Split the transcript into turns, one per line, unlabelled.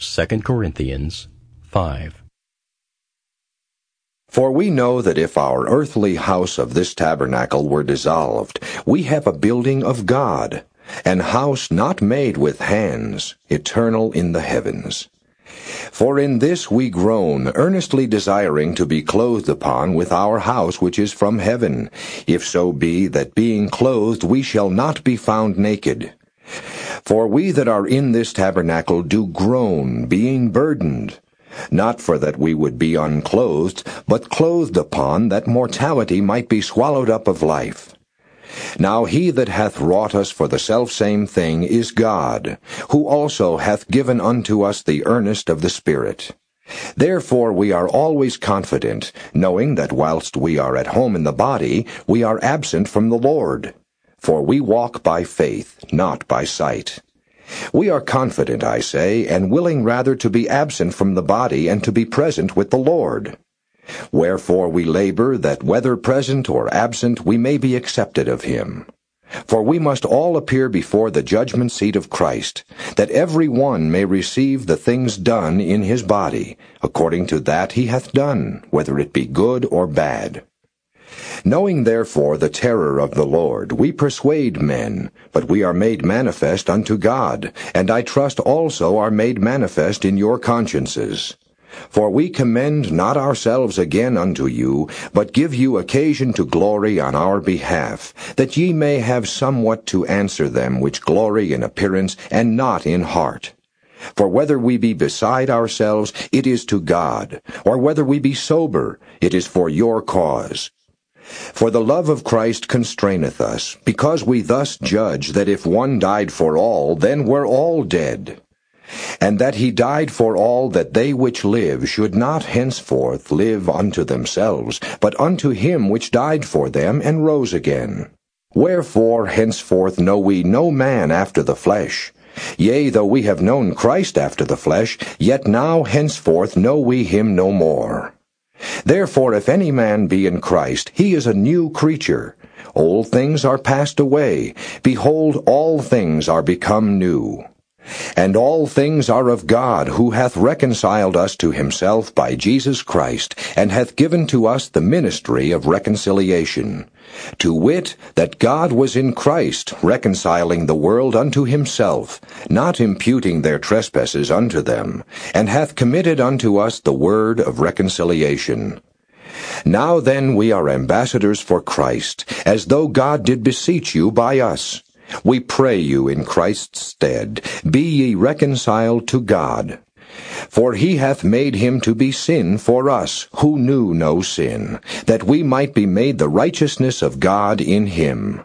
2 Corinthians 5.
For we know that if our earthly house of this tabernacle were dissolved, we have a building of God, an house not made with hands, eternal in the heavens. For in this we groan, earnestly desiring to be clothed upon with our house which is from heaven, if so be that being clothed we shall not be found naked. For we that are in this tabernacle do groan, being burdened, not for that we would be unclothed, but clothed upon, that mortality might be swallowed up of life. Now he that hath wrought us for the selfsame thing is God, who also hath given unto us the earnest of the Spirit. Therefore we are always confident, knowing that whilst we are at home in the body, we are absent from the Lord. For we walk by faith, not by sight. We are confident, I say, and willing rather to be absent from the body and to be present with the Lord. Wherefore we labor that whether present or absent we may be accepted of him. For we must all appear before the judgment seat of Christ, that every one may receive the things done in his body, according to that he hath done, whether it be good or bad. Knowing therefore the terror of the Lord, we persuade men, but we are made manifest unto God, and I trust also are made manifest in your consciences. For we commend not ourselves again unto you, but give you occasion to glory on our behalf, that ye may have somewhat to answer them which glory in appearance and not in heart. For whether we be beside ourselves, it is to God, or whether we be sober, it is for your cause. For the love of Christ constraineth us, because we thus judge that if one died for all, then were all dead and that he died for all that they which live should not henceforth live unto themselves, but unto him which died for them and rose again. Wherefore henceforth know we no man after the flesh. Yea, though we have known Christ after the flesh, yet now henceforth know we him no more. Therefore if any man be in Christ, he is a new creature. Old things are passed away. Behold, all things are become new. And all things are of God, who hath reconciled us to himself by Jesus Christ, and hath given to us the ministry of reconciliation. To wit, that God was in Christ, reconciling the world unto himself, not imputing their trespasses unto them, and hath committed unto us the word of reconciliation. Now then we are ambassadors for Christ, as though God did beseech you by us. We pray you in Christ's stead, be ye reconciled to God. For he hath made him to be sin for us, who knew no sin, that we might be made the righteousness of God in him.